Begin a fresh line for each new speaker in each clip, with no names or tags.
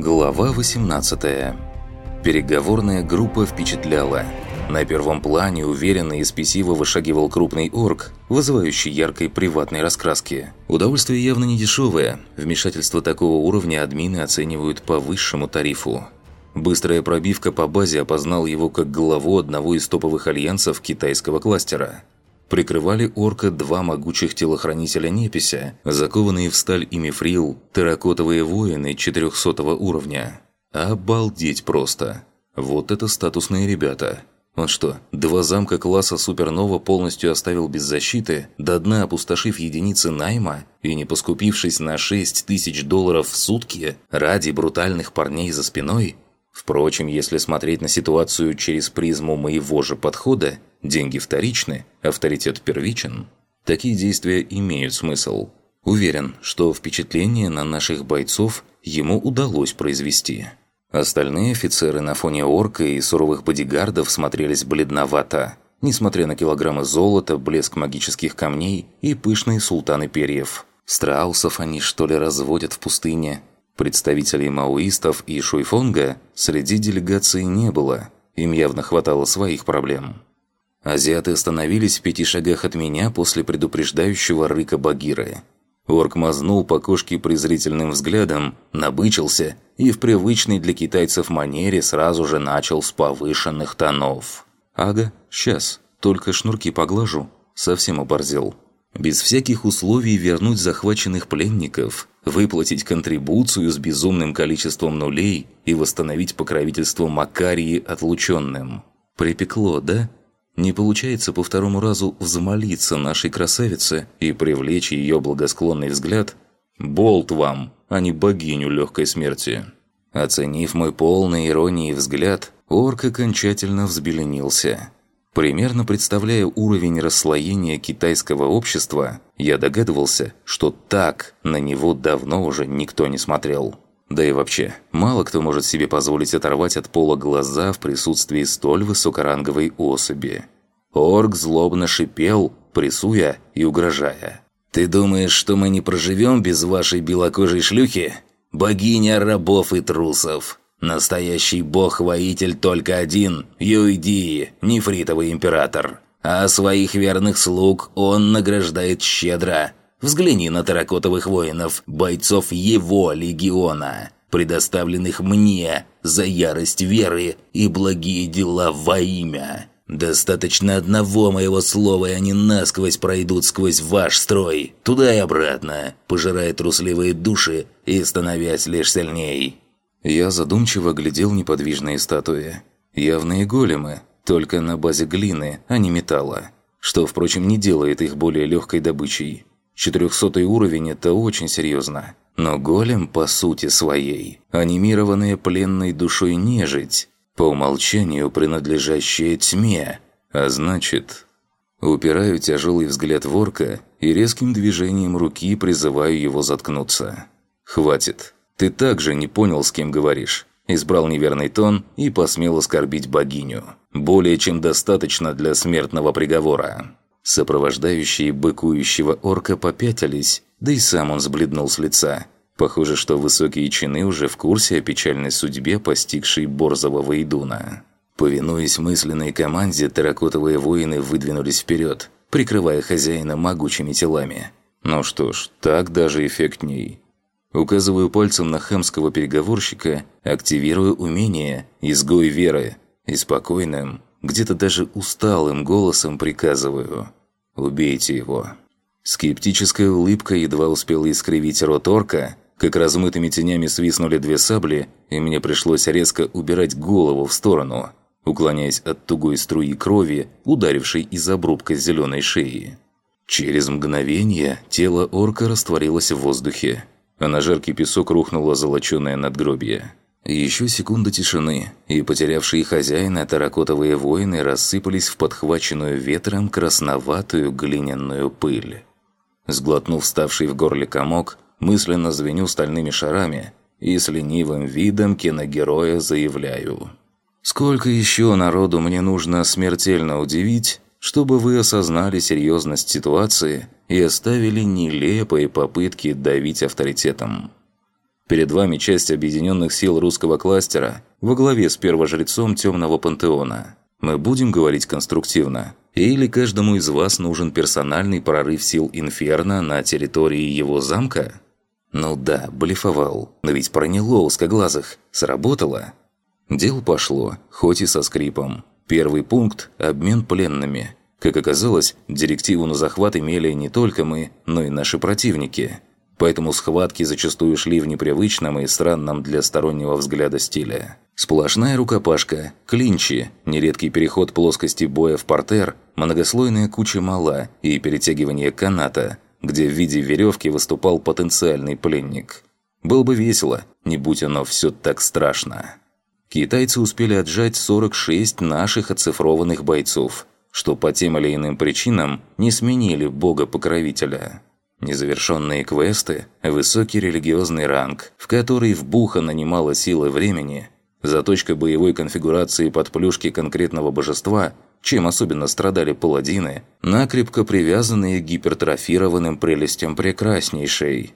Глава 18. Переговорная группа впечатляла. На первом плане уверенно и спесиво вышагивал крупный орк, вызывающий яркой приватной раскраски. Удовольствие явно не дешевое. Вмешательство такого уровня админы оценивают по высшему тарифу. Быстрая пробивка по базе опознал его как главу одного из топовых альянсов китайского кластера. Прикрывали орка два могучих телохранителя Непися, закованные в сталь и мифрил, терракотовые воины 400 уровня. Обалдеть просто. Вот это статусные ребята. Он что, два замка класса Супернова полностью оставил без защиты, до дна опустошив единицы найма и не поскупившись на 6 тысяч долларов в сутки ради брутальных парней за спиной? Впрочем, если смотреть на ситуацию через призму моего же подхода, деньги вторичны, авторитет первичен, такие действия имеют смысл. Уверен, что впечатление на наших бойцов ему удалось произвести. Остальные офицеры на фоне орка и суровых бодигардов смотрелись бледновато, несмотря на килограммы золота, блеск магических камней и пышные султаны перьев. Страусов они что ли разводят в пустыне? Представителей маоистов и шуйфонга среди делегации не было, им явно хватало своих проблем. Азиаты остановились в пяти шагах от меня после предупреждающего рыка Багиры. Орк мазнул по кошке презрительным взглядом, набычился и в привычной для китайцев манере сразу же начал с повышенных тонов. «Ага, сейчас, только шнурки поглажу». Совсем оборзел. Без всяких условий вернуть захваченных пленников, выплатить контрибуцию с безумным количеством нулей и восстановить покровительство Макарии отлученным. Припекло, да? Не получается по второму разу взмолиться нашей красавице и привлечь ее благосклонный взгляд? Болт вам, а не богиню легкой смерти. Оценив мой полный иронии взгляд, орк окончательно взбеленился. Примерно представляя уровень расслоения китайского общества, я догадывался, что так на него давно уже никто не смотрел. Да и вообще, мало кто может себе позволить оторвать от пола глаза в присутствии столь высокоранговой особи. Орк злобно шипел, прессуя и угрожая. «Ты думаешь, что мы не проживем без вашей белокожей шлюхи? Богиня рабов и трусов!» Настоящий бог-воитель только один – Юйди, нефритовый император. А своих верных слуг он награждает щедро. Взгляни на терракотовых воинов, бойцов его легиона, предоставленных мне за ярость веры и благие дела во имя. Достаточно одного моего слова, и они насквозь пройдут сквозь ваш строй, туда и обратно, пожирая трусливые души и становясь лишь сильней. Я задумчиво глядел неподвижные статуи. Явные големы, только на базе глины, а не металла. Что, впрочем, не делает их более легкой добычей. Четырехсотый уровень – это очень серьезно. Но голем, по сути своей, анимированная пленной душой нежить, по умолчанию принадлежащая тьме, а значит... Упираю тяжелый взгляд ворка и резким движением руки призываю его заткнуться. «Хватит. Ты также не понял, с кем говоришь. Избрал неверный тон и посмел оскорбить богиню. Более чем достаточно для смертного приговора. Сопровождающие быкующего орка попятились, да и сам он сбледнул с лица. Похоже, что высокие чины уже в курсе о печальной судьбе, постигшей борзого Вейдуна. Повинуясь мысленной команде, терракотовые воины выдвинулись вперед, прикрывая хозяина могучими телами. Ну что ж, так даже эффектней. Указываю пальцем на хамского переговорщика, активирую умение «Изгой веры» и спокойным, где-то даже усталым голосом приказываю «Убейте его». Скептическая улыбка едва успела искривить рот орка, как размытыми тенями свистнули две сабли, и мне пришлось резко убирать голову в сторону, уклоняясь от тугой струи крови, ударившей из обрубка зеленой шеи. Через мгновение тело орка растворилось в воздухе, а на жаркий песок рухнуло золоченое надгробие. Еще секунда тишины, и потерявшие хозяина таракотовые воины рассыпались в подхваченную ветром красноватую глиняную пыль. Сглотнув ставший в горле комок, мысленно звеню стальными шарами и с ленивым видом киногероя заявляю. «Сколько еще народу мне нужно смертельно удивить, чтобы вы осознали серьезность ситуации и оставили нелепые попытки давить авторитетом. Перед вами часть объединенных сил русского кластера во главе с первожрецом Темного Пантеона. Мы будем говорить конструктивно. Или каждому из вас нужен персональный прорыв сил Инферно на территории его замка? Ну да, блефовал. Но ведь проняло узкоглазых. Сработало. Дело пошло, хоть и со скрипом. Первый пункт – обмен пленными. Как оказалось, директиву на захват имели не только мы, но и наши противники – поэтому схватки зачастую шли в непривычном и странном для стороннего взгляда стиле. Сплошная рукопашка, клинчи, нередкий переход плоскости боя в портер, многослойная куча мала и перетягивание каната, где в виде веревки выступал потенциальный пленник. Было бы весело, не будь оно все так страшно. Китайцы успели отжать 46 наших оцифрованных бойцов, что по тем или иным причинам не сменили бога-покровителя. Незавершенные квесты, высокий религиозный ранг, в который вбухано немало силы времени, заточка боевой конфигурации под плюшки конкретного божества, чем особенно страдали паладины, накрепко привязанные к гипертрофированным прелестям прекраснейшей.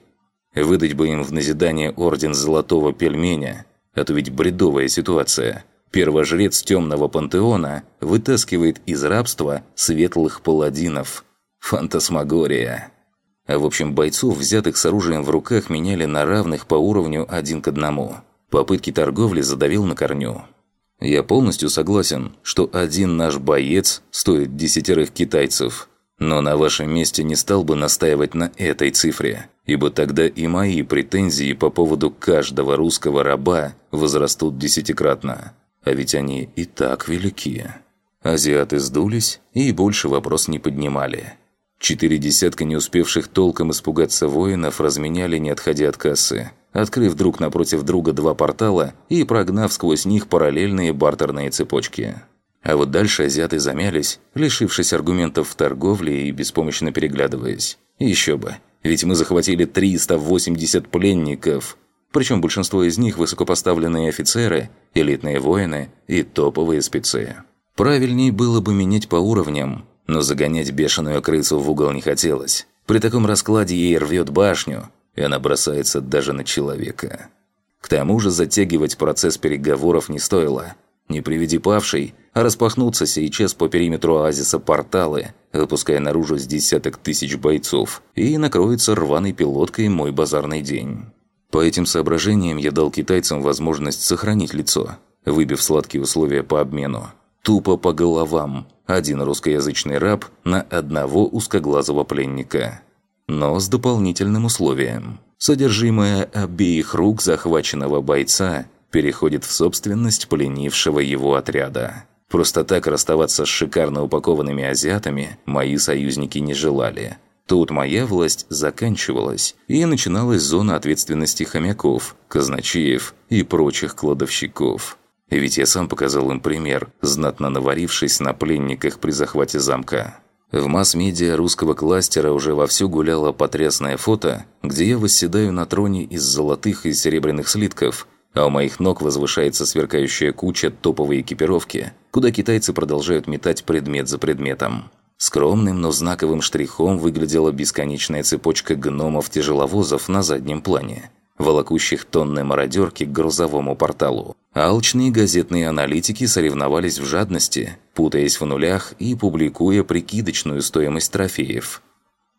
Выдать бы им в назидание орден Золотого Пельменя, а то ведь бредовая ситуация. Первожрец Темного Пантеона вытаскивает из рабства светлых паладинов. Фантасмагория. А в общем, бойцов, взятых с оружием в руках, меняли на равных по уровню один к одному. Попытки торговли задавил на корню. Я полностью согласен, что один наш боец стоит десятерых китайцев. Но на вашем месте не стал бы настаивать на этой цифре, ибо тогда и мои претензии по поводу каждого русского раба возрастут десятикратно. А ведь они и так велики. Азиаты сдулись и больше вопрос не поднимали. Четыре десятка не успевших толком испугаться воинов разменяли, не отходя от кассы, открыв друг напротив друга два портала и прогнав сквозь них параллельные бартерные цепочки. А вот дальше азиаты замялись, лишившись аргументов в торговле и беспомощно переглядываясь. Еще бы, ведь мы захватили 380 пленников, причем большинство из них высокопоставленные офицеры, элитные воины и топовые спецы. Правильней было бы менять по уровням, но загонять бешеную крысу в угол не хотелось. При таком раскладе ей рвет башню, и она бросается даже на человека. К тому же затягивать процесс переговоров не стоило. Не приведи павший, а распахнуться сейчас по периметру оазиса порталы, выпуская наружу с десяток тысяч бойцов, и накроется рваной пилоткой мой базарный день. По этим соображениям я дал китайцам возможность сохранить лицо, выбив сладкие условия по обмену. Тупо по головам, один русскоязычный раб на одного узкоглазого пленника. Но с дополнительным условием. Содержимое обеих рук захваченного бойца переходит в собственность пленившего его отряда. Просто так расставаться с шикарно упакованными азиатами мои союзники не желали. Тут моя власть заканчивалась, и начиналась зона ответственности хомяков, казначеев и прочих кладовщиков. Ведь я сам показал им пример, знатно наварившись на пленниках при захвате замка. В масс-медиа русского кластера уже вовсю гуляло потрясное фото, где я восседаю на троне из золотых и серебряных слитков, а у моих ног возвышается сверкающая куча топовой экипировки, куда китайцы продолжают метать предмет за предметом. Скромным, но знаковым штрихом выглядела бесконечная цепочка гномов-тяжеловозов на заднем плане – волокущих тонны мародерки к грузовому порталу. Алчные газетные аналитики соревновались в жадности, путаясь в нулях и публикуя прикидочную стоимость трофеев.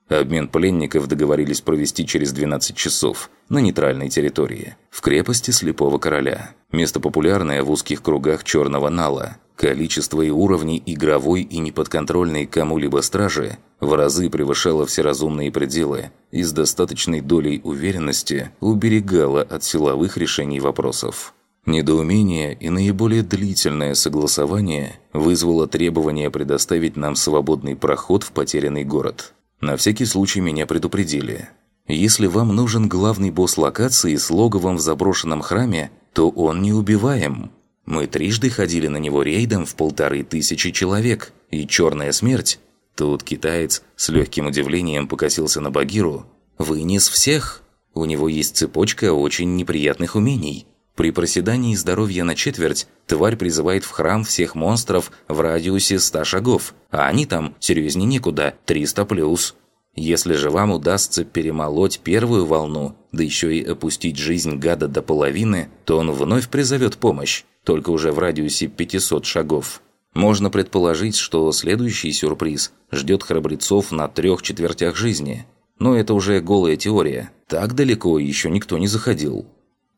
Обмен пленников договорились провести через 12 часов на нейтральной территории, в крепости Слепого Короля. Место популярное в узких кругах Черного Нала. Количество и уровни игровой и неподконтрольной кому-либо стражи в разы превышало все разумные пределы и с достаточной долей уверенности уберегало от силовых решений вопросов. Недоумение и наиболее длительное согласование вызвало требование предоставить нам свободный проход в потерянный город – на всякий случай меня предупредили. Если вам нужен главный босс локации с логовом в заброшенном храме, то он не убиваем. Мы трижды ходили на него рейдом в полторы тысячи человек, и черная смерть. Тут китаец с легким удивлением покосился на Багиру. Вынес всех. У него есть цепочка очень неприятных умений. При проседании здоровья на четверть тварь призывает в храм всех монстров в радиусе 100 шагов, а они там, серьезнее некуда, 300 плюс. Если же вам удастся перемолоть первую волну, да еще и опустить жизнь гада до половины, то он вновь призовет помощь, только уже в радиусе 500 шагов. Можно предположить, что следующий сюрприз ждет храбрецов на трех четвертях жизни. Но это уже голая теория. Так далеко еще никто не заходил.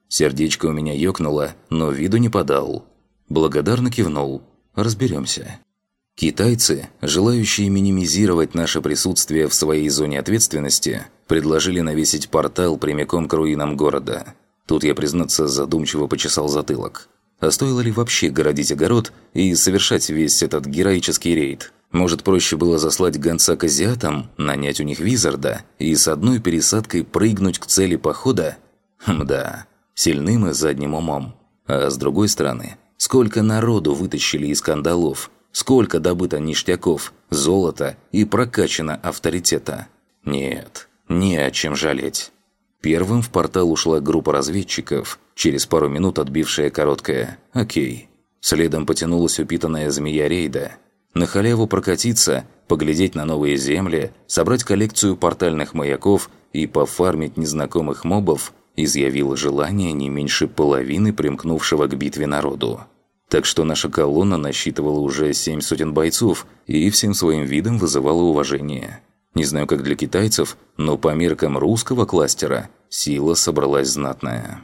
Сердечко у меня ёкнуло, но виду не подал. Благодарно кивнул. Разберемся. Китайцы, желающие минимизировать наше присутствие в своей зоне ответственности, предложили навесить портал прямиком к руинам города. Тут я, признаться, задумчиво почесал затылок. А стоило ли вообще городить огород и совершать весь этот героический рейд? Может, проще было заслать гонца к азиатам, нанять у них визарда и с одной пересадкой прыгнуть к цели похода? Мда, сильны мы задним умом. А с другой стороны, сколько народу вытащили из кандалов – Сколько добыто ништяков, золота и прокачано авторитета. Нет, не о чем жалеть. Первым в портал ушла группа разведчиков, через пару минут отбившая короткое «Окей». Следом потянулась упитанная змея рейда. На халяву прокатиться, поглядеть на новые земли, собрать коллекцию портальных маяков и пофармить незнакомых мобов изъявило желание не меньше половины примкнувшего к битве народу. Так что наша колонна насчитывала уже семь сотен бойцов и всем своим видом вызывала уважение. Не знаю, как для китайцев, но по меркам русского кластера сила собралась знатная.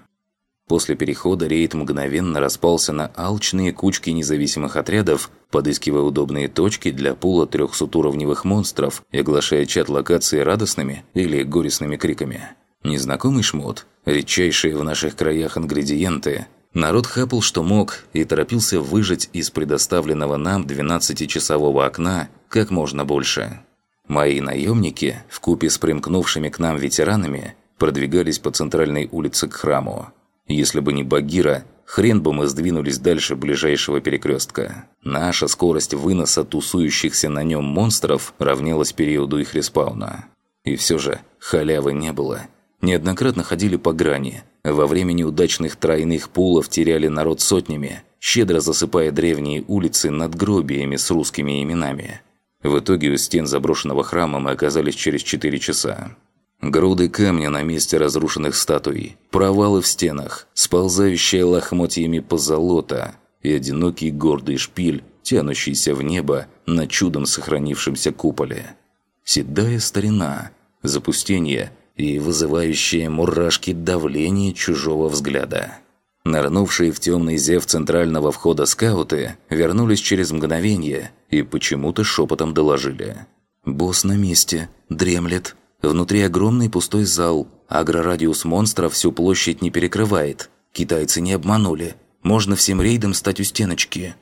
После перехода рейд мгновенно распался на алчные кучки независимых отрядов, подыскивая удобные точки для пула 300-уровневых монстров и оглашая чат локации радостными или горестными криками. Незнакомый шмот, редчайшие в наших краях ингредиенты, Народ хапал что мог и торопился выжать из предоставленного нам 12-часового окна как можно больше. Мои наемники, вкупе с примкнувшими к нам ветеранами, продвигались по центральной улице к храму. Если бы не Багира, хрен бы мы сдвинулись дальше ближайшего перекрестка. Наша скорость выноса тусующихся на нем монстров равнялась периоду их респауна. И все же халявы не было. Неоднократно ходили по грани – во время неудачных тройных пулов теряли народ сотнями, щедро засыпая древние улицы надгробиями с русскими именами. В итоге у стен заброшенного храма мы оказались через 4 часа. Груды камня на месте разрушенных статуй, провалы в стенах, сползающая лохмотьями позолота и одинокий гордый шпиль, тянущийся в небо на чудом сохранившемся куполе. Седая старина, запустение – и вызывающее мурашки давление чужого взгляда. Нырнувшие в темный зев центрального входа скауты вернулись через мгновение и почему-то шепотом доложили. «Босс на месте, дремлет. Внутри огромный пустой зал. Агрорадиус монстра всю площадь не перекрывает. Китайцы не обманули. Можно всем рейдом стать у стеночки».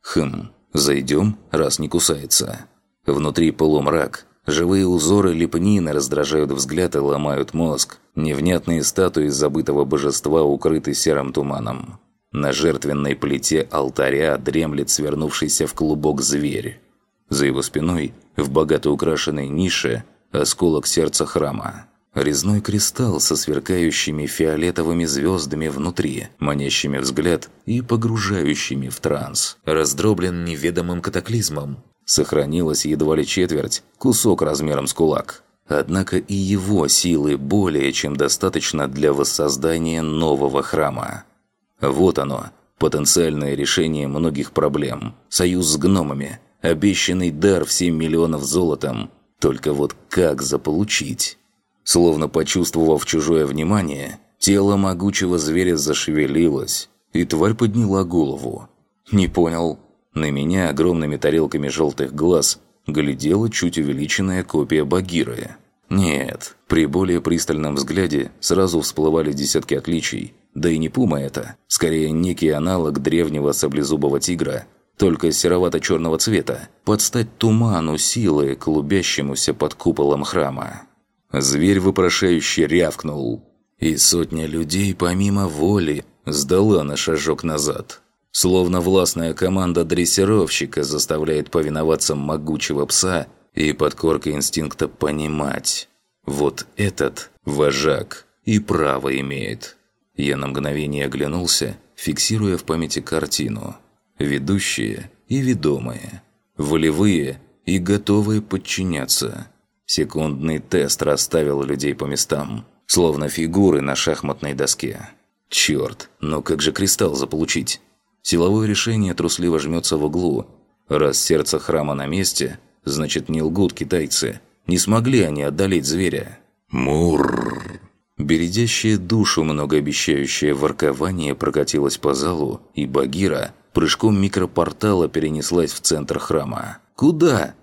«Хм, зайдем, раз не кусается». Внутри полумрак, Живые узоры лепнины раздражают взгляд и ломают мозг. Невнятные статуи забытого божества укрыты серым туманом. На жертвенной плите алтаря дремлет свернувшийся в клубок зверь. За его спиной, в богато украшенной нише, осколок сердца храма. Резной кристалл со сверкающими фиолетовыми звездами внутри, манящими взгляд и погружающими в транс. Раздроблен неведомым катаклизмом, Сохранилась едва ли четверть, кусок размером с кулак. Однако и его силы более чем достаточно для воссоздания нового храма. Вот оно, потенциальное решение многих проблем. Союз с гномами, обещанный дар в 7 миллионов золотом. Только вот как заполучить? Словно почувствовав чужое внимание, тело могучего зверя зашевелилось, и тварь подняла голову. «Не понял, на меня огромными тарелками желтых глаз глядела чуть увеличенная копия Багиры. Нет, при более пристальном взгляде сразу всплывали десятки отличий. Да и не пума это, скорее некий аналог древнего саблезубого тигра, только серовато-черного цвета, под стать туману силы, клубящемуся под куполом храма. Зверь вопрошающе рявкнул, и сотня людей помимо воли сдала на шажок назад – Словно властная команда дрессировщика заставляет повиноваться могучего пса и подкорка инстинкта понимать. Вот этот вожак и право имеет. Я на мгновение оглянулся, фиксируя в памяти картину. Ведущие и ведомые. Волевые и готовые подчиняться. Секундный тест расставил людей по местам, словно фигуры на шахматной доске. Черт, но как же кристалл заполучить? Силовое решение трусливо жмется в углу. Раз сердце храма на месте, значит не лгут китайцы. Не смогли они отдалить зверя. Мур. Бередящее душу многообещающее воркование прокатилось по залу, и Багира прыжком микропортала перенеслась в центр храма. «Куда?»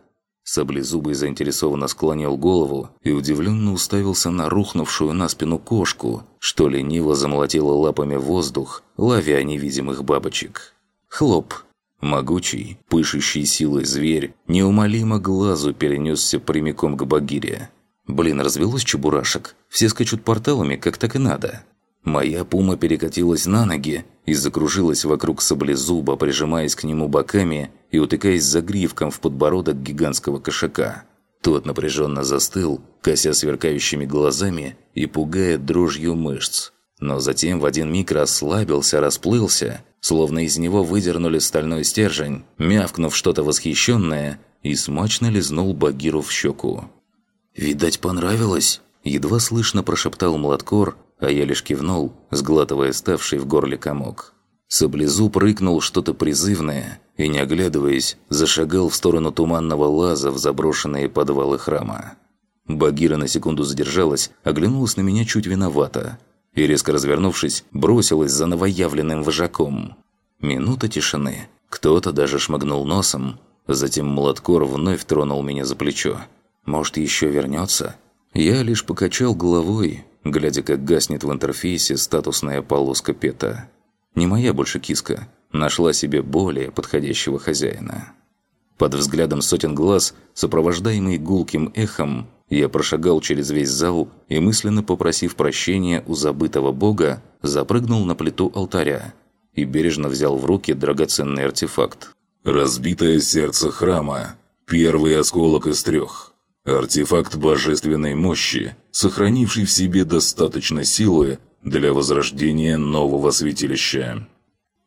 Саблезубый заинтересованно склонил голову и удивленно уставился на рухнувшую на спину кошку, что лениво замолотила лапами воздух, ловя невидимых бабочек. Хлоп! Могучий, пышущий силой зверь неумолимо глазу перенесся прямиком к Багире. Блин, развелось чебурашек. Все скачут порталами, как так и надо. Моя пума перекатилась на ноги и закружилась вокруг саблезуба, прижимаясь к нему боками и утыкаясь загривком в подбородок гигантского кошака. Тот напряженно застыл, кося сверкающими глазами и пугая дрожью мышц. Но затем в один миг расслабился, расплылся, словно из него выдернули стальной стержень, мявкнув что-то восхищенное, и смачно лизнул Багиру в щеку. «Видать, понравилось?» Едва слышно прошептал Младкор, а я лишь кивнул, сглатывая ставший в горле комок. Саблезуб рыкнул что-то призывное и, не оглядываясь, зашагал в сторону туманного лаза в заброшенные подвалы храма. Багира на секунду задержалась, оглянулась на меня чуть виновато и, резко развернувшись, бросилась за новоявленным вожаком. Минута тишины. Кто-то даже шмыгнул носом, затем Младкор вновь тронул меня за плечо. «Может, еще вернется?» Я лишь покачал головой, глядя, как гаснет в интерфейсе статусная полоска пета. Не моя больше киска, нашла себе более подходящего хозяина. Под взглядом сотен глаз, сопровождаемый гулким эхом, я прошагал через весь зал и, мысленно попросив прощения у забытого бога, запрыгнул на плиту алтаря и бережно взял в руки драгоценный артефакт.
«Разбитое сердце храма. Первый осколок из трех. Артефакт божественной мощи, сохранивший в себе достаточно силы для возрождения нового святилища.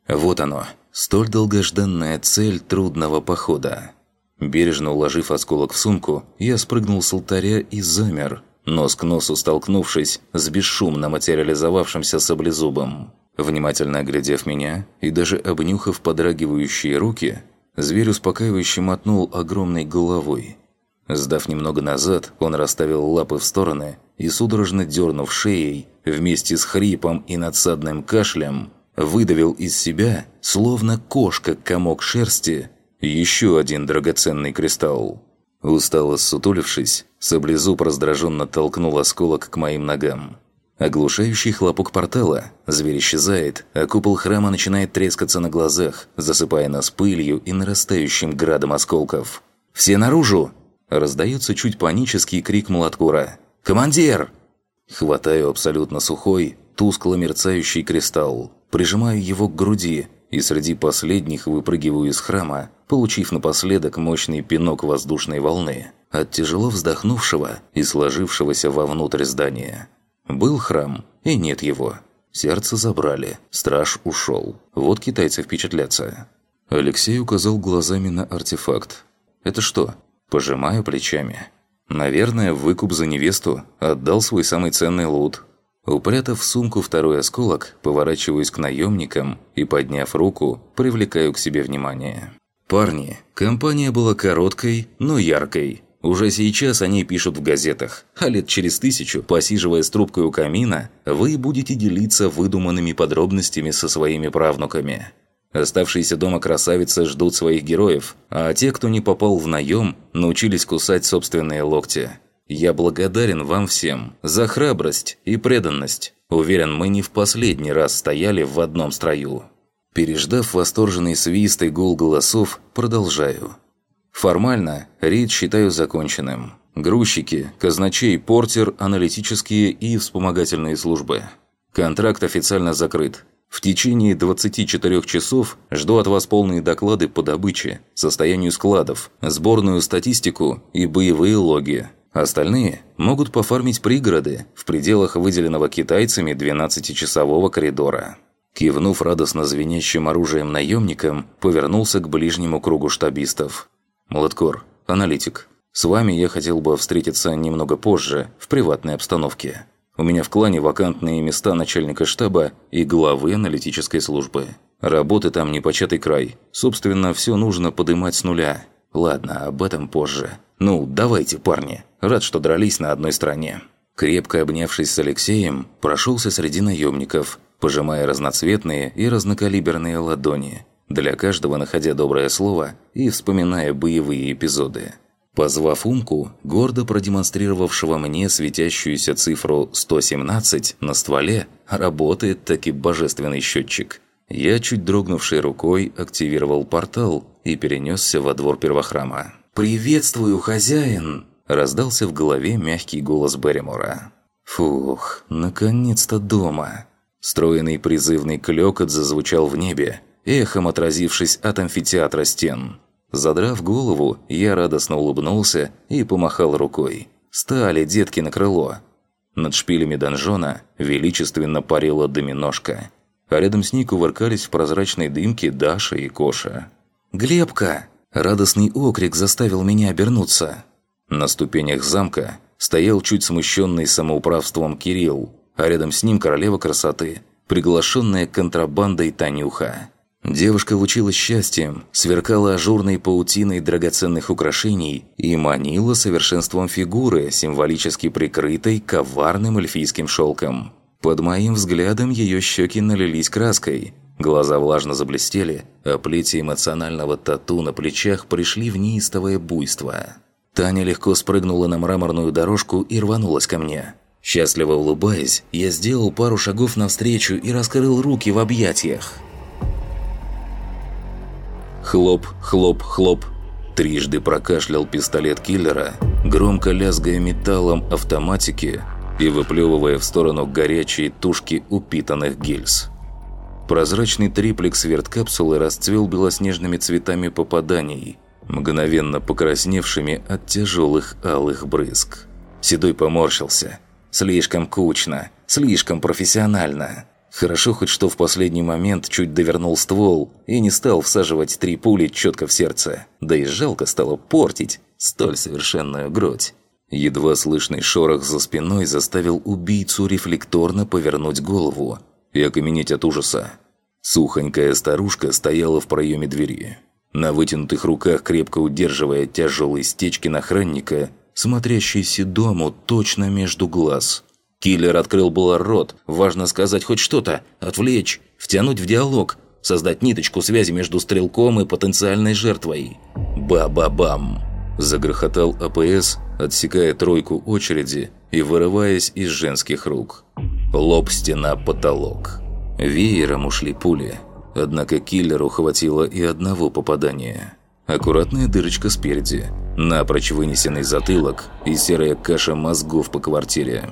Вот оно, столь долгожданная цель трудного похода. Бережно уложив осколок в сумку, я спрыгнул с алтаря и замер, нос к носу столкнувшись с бесшумно материализовавшимся саблезубом. Внимательно оглядев меня и даже обнюхав подрагивающие руки, зверь успокаивающе мотнул огромной головой – Сдав немного назад, он расставил лапы в стороны и, судорожно дернув шеей, вместе с хрипом и надсадным кашлем, выдавил из себя, словно кошка комок шерсти, еще один драгоценный кристалл. Устало сутулившись, саблезуб раздраженно толкнул осколок к моим ногам. Оглушающий хлопок портала, зверь исчезает, а купол храма начинает трескаться на глазах, засыпая нас пылью и нарастающим градом осколков. «Все наружу!» Раздается чуть панический крик Младкура. «Командир!» Хватаю абсолютно сухой, тускло мерцающий кристалл, прижимаю его к груди и среди последних выпрыгиваю из храма, получив напоследок мощный пинок воздушной волны от тяжело вздохнувшего и сложившегося вовнутрь здания. Был храм, и нет его. Сердце забрали, страж ушел. Вот китайцы впечатлятся. Алексей указал глазами на артефакт. «Это что, Пожимаю плечами. Наверное, выкуп за невесту отдал свой самый ценный лут. Упрятав в сумку второй осколок, поворачиваюсь к наемникам и, подняв руку, привлекаю к себе внимание. «Парни, компания была короткой, но яркой. Уже сейчас они пишут в газетах, а лет через тысячу, посиживая с трубкой у камина, вы будете делиться выдуманными подробностями со своими правнуками. Оставшиеся дома красавицы ждут своих героев, а те, кто не попал в наем, научились кусать собственные локти. Я благодарен вам всем за храбрость и преданность. Уверен, мы не в последний раз стояли в одном строю. Переждав восторженный свист и гул голосов, продолжаю. Формально рейд считаю законченным. Грузчики, казначей, портер, аналитические и вспомогательные службы. Контракт официально закрыт. В течение 24 часов жду от вас полные доклады по добыче, состоянию складов, сборную статистику и боевые логи. Остальные могут пофармить пригороды в пределах выделенного китайцами 12-часового коридора. Кивнув радостно звенящим оружием наемникам, повернулся к ближнему кругу штабистов. «Молоткор, аналитик, С вами я хотел бы встретиться немного позже, в приватной обстановке. У меня в клане вакантные места начальника штаба и главы аналитической службы. Работы там непочатый край. Собственно, все нужно подымать с нуля. Ладно, об этом позже. Ну, давайте, парни. Рад, что дрались на одной стороне. Крепко обнявшись с Алексеем, прошелся среди наемников, пожимая разноцветные и разнокалиберные ладони, для каждого находя доброе слово и вспоминая боевые эпизоды. Позвав Умку, гордо продемонстрировавшего мне светящуюся цифру 117 на стволе, работает таки божественный счетчик. Я, чуть дрогнувшей рукой, активировал портал и перенесся во двор первохрама. «Приветствую, хозяин!» – раздался в голове мягкий голос Берримора. «Фух, наконец-то дома!» Стройный призывный клёкот зазвучал в небе, эхом отразившись от амфитеатра стен – Задрав голову, я радостно улыбнулся и помахал рукой. «Стали, детки, на крыло!» Над шпилями донжона величественно парила доминошка. А рядом с ней кувыркались в прозрачной дымке Даша и Коша. «Глебка!» Радостный окрик заставил меня обернуться. На ступенях замка стоял чуть смущенный самоуправством Кирилл, а рядом с ним королева красоты, приглашенная контрабандой Танюха. Девушка лучилась счастьем, сверкала ажурной паутиной драгоценных украшений и манила совершенством фигуры, символически прикрытой коварным эльфийским шелком. Под моим взглядом ее щеки налились краской, глаза влажно заблестели, а плети эмоционального тату на плечах пришли в неистовое буйство. Таня легко спрыгнула на мраморную дорожку и рванулась ко мне. Счастливо улыбаясь, я сделал пару шагов навстречу и раскрыл руки в объятиях. Хлоп, хлоп, хлоп. Трижды прокашлял пистолет киллера, громко лязгая металлом автоматики и выплевывая в сторону горячие тушки упитанных гильз. Прозрачный триплекс верткапсулы расцвел белоснежными цветами попаданий, мгновенно покрасневшими от тяжелых алых брызг. Седой поморщился. Слишком кучно, слишком профессионально. Хорошо хоть что в последний момент чуть довернул ствол и не стал всаживать три пули четко в сердце. Да и жалко стало портить столь совершенную грудь. Едва слышный шорох за спиной заставил убийцу рефлекторно повернуть голову и окаменеть от ужаса. Сухонькая старушка стояла в проеме двери. На вытянутых руках, крепко удерживая тяжелые стечки охранника, смотрящий седому точно между глаз – Киллер открыл было рот, важно сказать хоть что-то, отвлечь, втянуть в диалог, создать ниточку связи между стрелком и потенциальной жертвой. Ба-ба-бам! Загрохотал АПС, отсекая тройку очереди и вырываясь из женских рук. Лоб, стена, потолок. Веером ушли пули, однако киллеру хватило и одного попадания. Аккуратная дырочка спереди, напрочь вынесенный затылок и серая каша мозгов по квартире.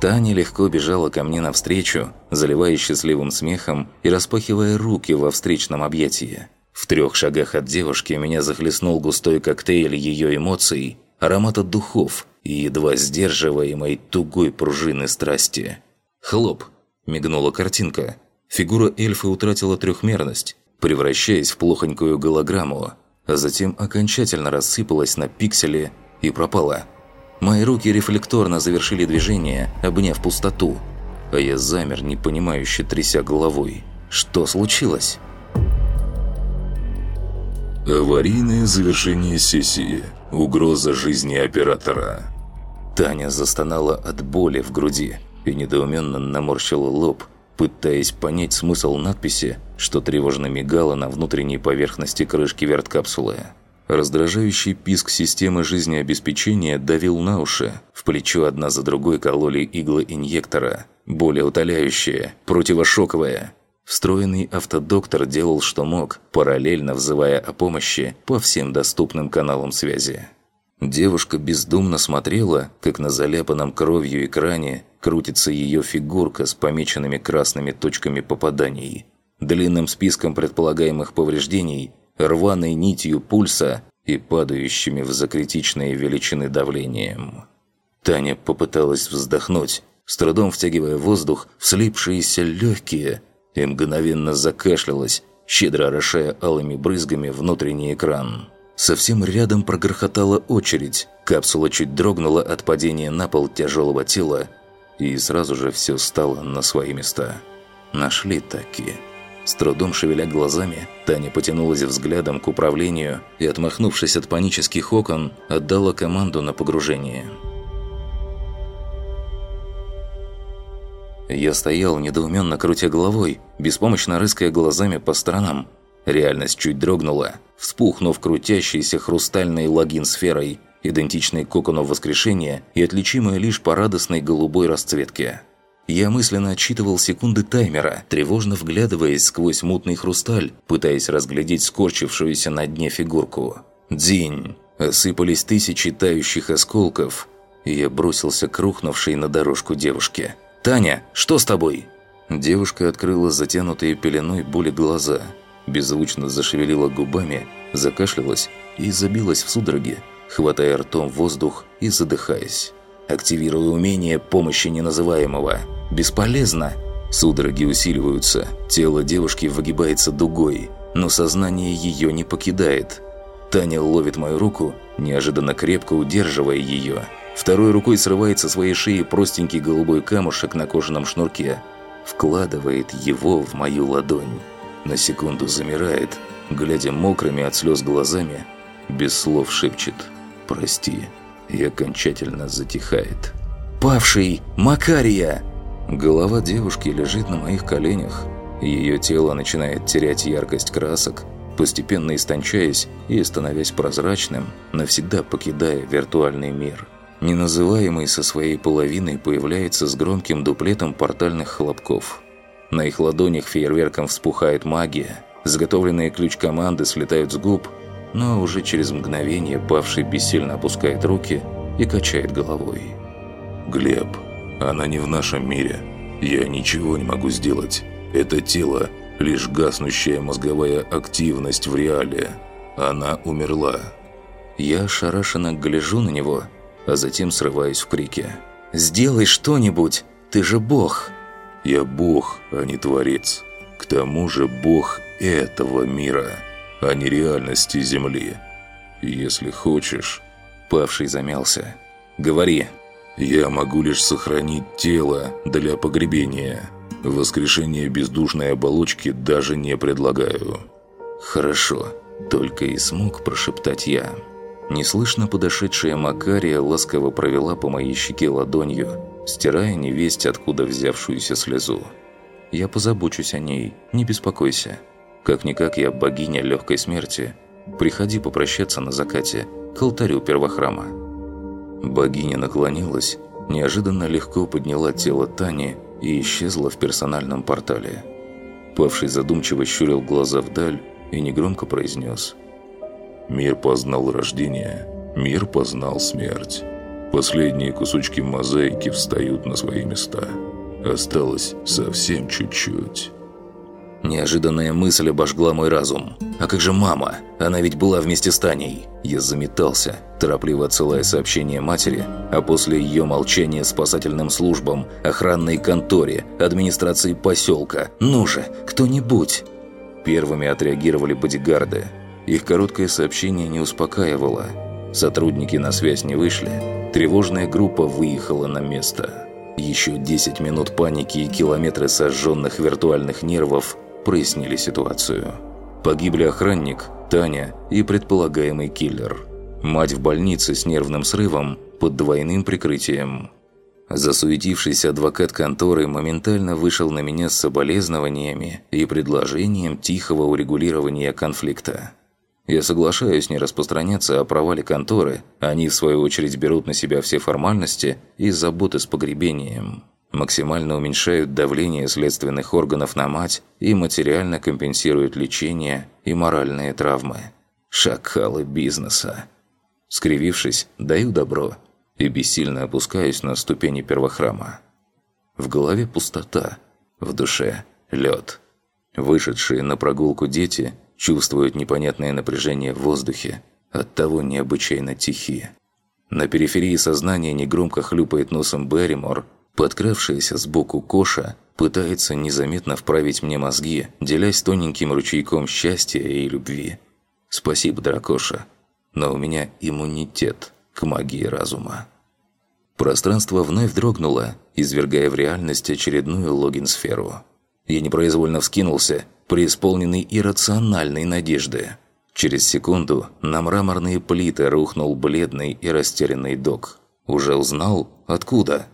Таня легко бежала ко мне навстречу, заливая счастливым смехом и распахивая руки во встречном объятии. В трех шагах от девушки меня захлестнул густой коктейль ее эмоций, аромата духов и едва сдерживаемой тугой пружины страсти. «Хлоп!» – мигнула картинка. Фигура эльфа утратила трехмерность, превращаясь в плохонькую голограмму, а затем окончательно рассыпалась на пиксели и пропала – Мои руки рефлекторно завершили движение, обняв пустоту. А я замер, непонимающе тряся головой. Что случилось?
Аварийное завершение сессии. Угроза жизни оператора.
Таня застонала от боли в груди и недоуменно наморщила лоб, пытаясь понять смысл надписи, что тревожно мигало на внутренней поверхности крышки верткапсулы. Раздражающий писк системы жизнеобеспечения давил на уши. В плечо одна за другой кололи иглы инъектора. Более утоляющие, противошоковые. Встроенный автодоктор делал, что мог, параллельно взывая о помощи по всем доступным каналам связи. Девушка бездумно смотрела, как на заляпанном кровью экране крутится ее фигурка с помеченными красными точками попаданий. Длинным списком предполагаемых повреждений рваной нитью пульса и падающими в закритичные величины давлением. Таня попыталась вздохнуть, с трудом втягивая воздух в слипшиеся легкие, и мгновенно закашлялась, щедро орошая алыми брызгами внутренний экран. Совсем рядом прогрохотала очередь, капсула чуть дрогнула от падения на пол тяжелого тела, и сразу же все стало на свои места. Нашли таки. С трудом шевеля глазами, Таня потянулась взглядом к управлению и, отмахнувшись от панических окон, отдала команду на погружение. Я стоял, недоуменно крутя головой, беспомощно рыская глазами по сторонам. Реальность чуть дрогнула, вспухнув крутящейся хрустальной логин-сферой, идентичной кокону воскрешения и отличимой лишь по радостной голубой расцветке. Я мысленно отсчитывал секунды таймера, тревожно вглядываясь сквозь мутный хрусталь, пытаясь разглядеть скорчившуюся на дне фигурку. День. Осыпались тысячи тающих осколков, я бросился к рухнувшей на дорожку девушке – «Таня, что с тобой?» Девушка открыла затянутые пеленой боли глаза, беззвучно зашевелила губами, закашлялась и забилась в судороге, хватая ртом воздух и задыхаясь. Активируя умение помощи неназываемого. «Бесполезно!» Судороги усиливаются, тело девушки выгибается дугой, но сознание ее не покидает. Таня ловит мою руку, неожиданно крепко удерживая ее – Второй рукой срывает со своей шеи простенький голубой камушек на кожаном шнурке. Вкладывает его в мою ладонь. На секунду замирает, глядя мокрыми от слез глазами, без слов шепчет «Прости» и окончательно затихает. «Павший! Макария!» Голова девушки лежит на моих коленях. Ее тело начинает терять яркость красок, постепенно истончаясь и становясь прозрачным, навсегда покидая виртуальный мир – Неназываемый со своей половиной появляется с громким дуплетом портальных хлопков. На их ладонях фейерверком вспухает магия, заготовленные ключ команды слетают с губ, но уже через мгновение павший бессильно опускает руки и качает головой.
«Глеб, она не в нашем мире. Я ничего не могу сделать. Это тело – лишь гаснущая мозговая активность в реале. Она умерла».
Я ошарашенно гляжу на него – а затем срываюсь в крике. «Сделай что-нибудь! Ты же бог!»
«Я бог, а не творец. К тому же бог этого мира, а не реальности Земли. Если хочешь...»
Павший замялся. «Говори».
«Я могу лишь сохранить тело для погребения. Воскрешение бездушной оболочки даже не предлагаю».
«Хорошо», — только и смог прошептать я. Неслышно подошедшая Макария ласково провела по моей щеке ладонью, стирая невесть откуда взявшуюся слезу. «Я позабочусь о ней, не беспокойся. Как-никак я богиня легкой смерти. Приходи попрощаться на закате, к алтарю первохрама». Богиня наклонилась, неожиданно легко подняла тело Тани и исчезла в персональном портале. Павший задумчиво щурил глаза вдаль и негромко произнес –
Мир познал рождение, мир познал смерть. Последние кусочки мозаики встают на свои места. Осталось совсем чуть-чуть.
Неожиданная мысль обожгла мой разум. «А как же мама? Она ведь была вместе с Таней!» Я заметался, торопливо отсылая сообщение матери, а после ее молчания спасательным службам, охранной конторе, администрации поселка. «Ну же, кто-нибудь!» Первыми отреагировали бодигарды – их короткое сообщение не успокаивало. Сотрудники на связь не вышли. Тревожная группа выехала на место. Еще 10 минут паники и километры сожженных виртуальных нервов прояснили ситуацию. Погибли охранник, Таня и предполагаемый киллер. Мать в больнице с нервным срывом под двойным прикрытием. Засуетившийся адвокат конторы моментально вышел на меня с соболезнованиями и предложением тихого урегулирования конфликта. Я соглашаюсь не распространяться о провале конторы, они в свою очередь берут на себя все формальности и заботы с погребением. Максимально уменьшают давление следственных органов на мать и материально компенсируют лечение и моральные травмы. Шакалы бизнеса. Скривившись, даю добро и бессильно опускаюсь на ступени первохрама. В голове пустота, в душе лед. Вышедшие на прогулку дети – чувствуют непонятное напряжение в воздухе, оттого необычайно тихие. На периферии сознания негромко хлюпает носом Берримор, подкравшаяся сбоку Коша Пытается незаметно вправить мне мозги, делясь тоненьким ручейком счастья и любви. Спасибо, дракоша, но у меня иммунитет к магии разума. Пространство вновь дрогнуло, извергая в реальность очередную логин-сферу. Я непроизвольно вскинулся, преисполненный иррациональной надежды. Через секунду на мраморные плиты рухнул бледный и растерянный док. Уже узнал? Откуда?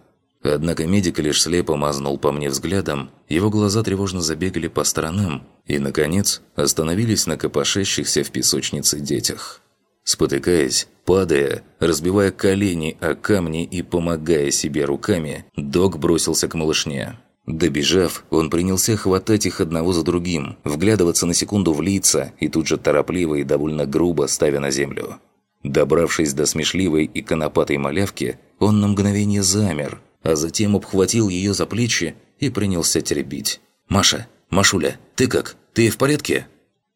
Однако медик лишь слепо мазнул по мне взглядом, его глаза тревожно забегали по сторонам и, наконец, остановились на копошащихся в песочнице детях. Спотыкаясь, падая, разбивая колени о камни и помогая себе руками, док бросился к малышне. Добежав, он принялся хватать их одного за другим, вглядываться на секунду в лица и тут же торопливо и довольно грубо ставя на землю. Добравшись до смешливой и конопатой малявки, он на мгновение замер, а затем обхватил ее за плечи и принялся теребить. «Маша! Машуля! Ты как? Ты в порядке?»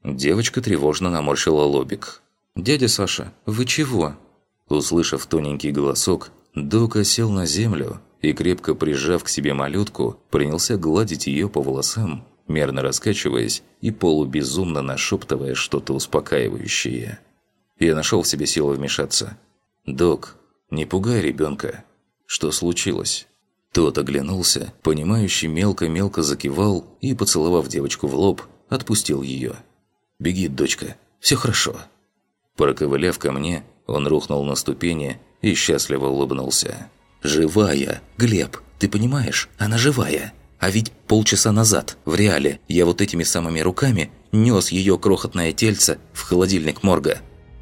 Девочка тревожно наморщила лобик. «Дядя Саша, вы чего?» Услышав тоненький голосок, Дока сел на землю и, крепко прижав к себе малютку, принялся гладить ее по волосам, мерно раскачиваясь и полубезумно нашептывая что-то успокаивающее. Я нашел в себе силы вмешаться. «Док, не пугай ребенка. Что случилось?» Тот оглянулся, понимающий мелко-мелко закивал и, поцеловав девочку в лоб, отпустил ее. «Беги, дочка, все хорошо». Проковыляв ко мне, он рухнул на ступени и счастливо улыбнулся. «Живая! Глеб, ты понимаешь? Она живая! А ведь полчаса назад, в реале, я вот этими самыми руками нес ее крохотное тельце в холодильник морга.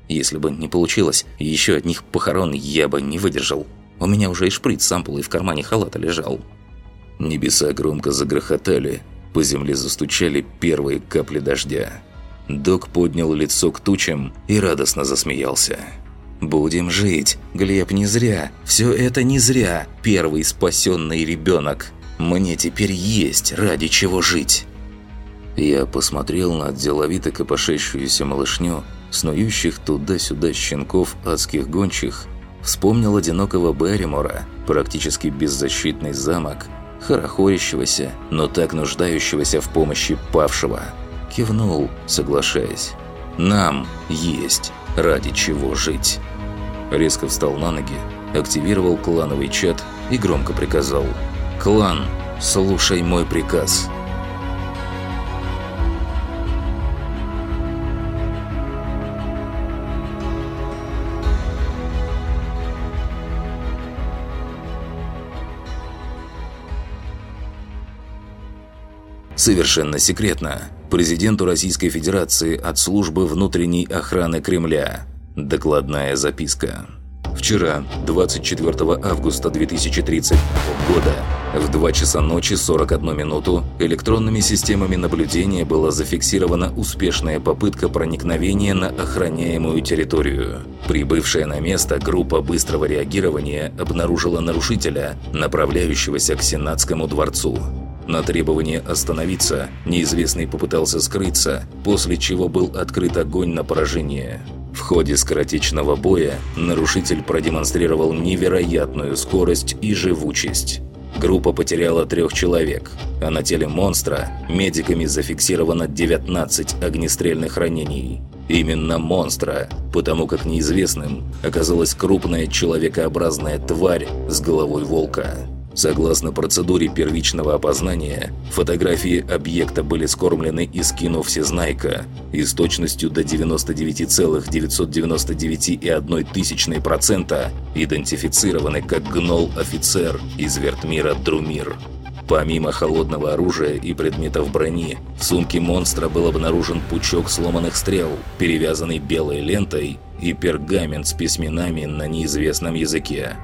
Если бы не получилось, еще от них похорон я бы не выдержал. У меня уже и шприц с ампулой в кармане халата лежал. Небеса громко загрохотали, по земле застучали первые капли дождя. Док поднял лицо к тучам и радостно засмеялся. «Будем жить. Глеб, не зря. Все это не зря. Первый спасенный ребенок. Мне теперь есть ради чего жить». Я посмотрел на деловито копошащуюся малышню, снующих туда-сюда щенков адских гончих, вспомнил одинокого Берримора, практически беззащитный замок, хорохорящегося, но так нуждающегося в помощи павшего. Кивнул, соглашаясь. «Нам есть ради чего жить». Резко встал на ноги, активировал клановый чат и громко приказал «Клан, слушай мой приказ». Совершенно секретно. Президенту Российской Федерации от Службы внутренней охраны Кремля. Докладная записка. Вчера, 24 августа 2030 года, в 2 часа ночи 41 минуту, электронными системами наблюдения была зафиксирована успешная попытка проникновения на охраняемую территорию. Прибывшая на место группа быстрого реагирования обнаружила нарушителя, направляющегося к Сенатскому дворцу. На требование остановиться неизвестный попытался скрыться, после чего был открыт огонь на поражение. В ходе скоротечного боя нарушитель продемонстрировал невероятную скорость и живучесть. Группа потеряла трех человек, а на теле монстра медиками зафиксировано 19 огнестрельных ранений. Именно монстра, потому как неизвестным оказалась крупная человекообразная тварь с головой волка. Согласно процедуре первичного опознания, фотографии объекта были скормлены из кино «Всезнайка» и с точностью до 99,999,1% идентифицированы как гнол-офицер из вертмира Друмир. Помимо холодного оружия и предметов брони, в сумке монстра был обнаружен пучок сломанных стрел, перевязанный белой лентой и пергамент с письменами на неизвестном языке.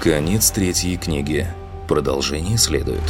Конец третьей книги. Продолжение следует.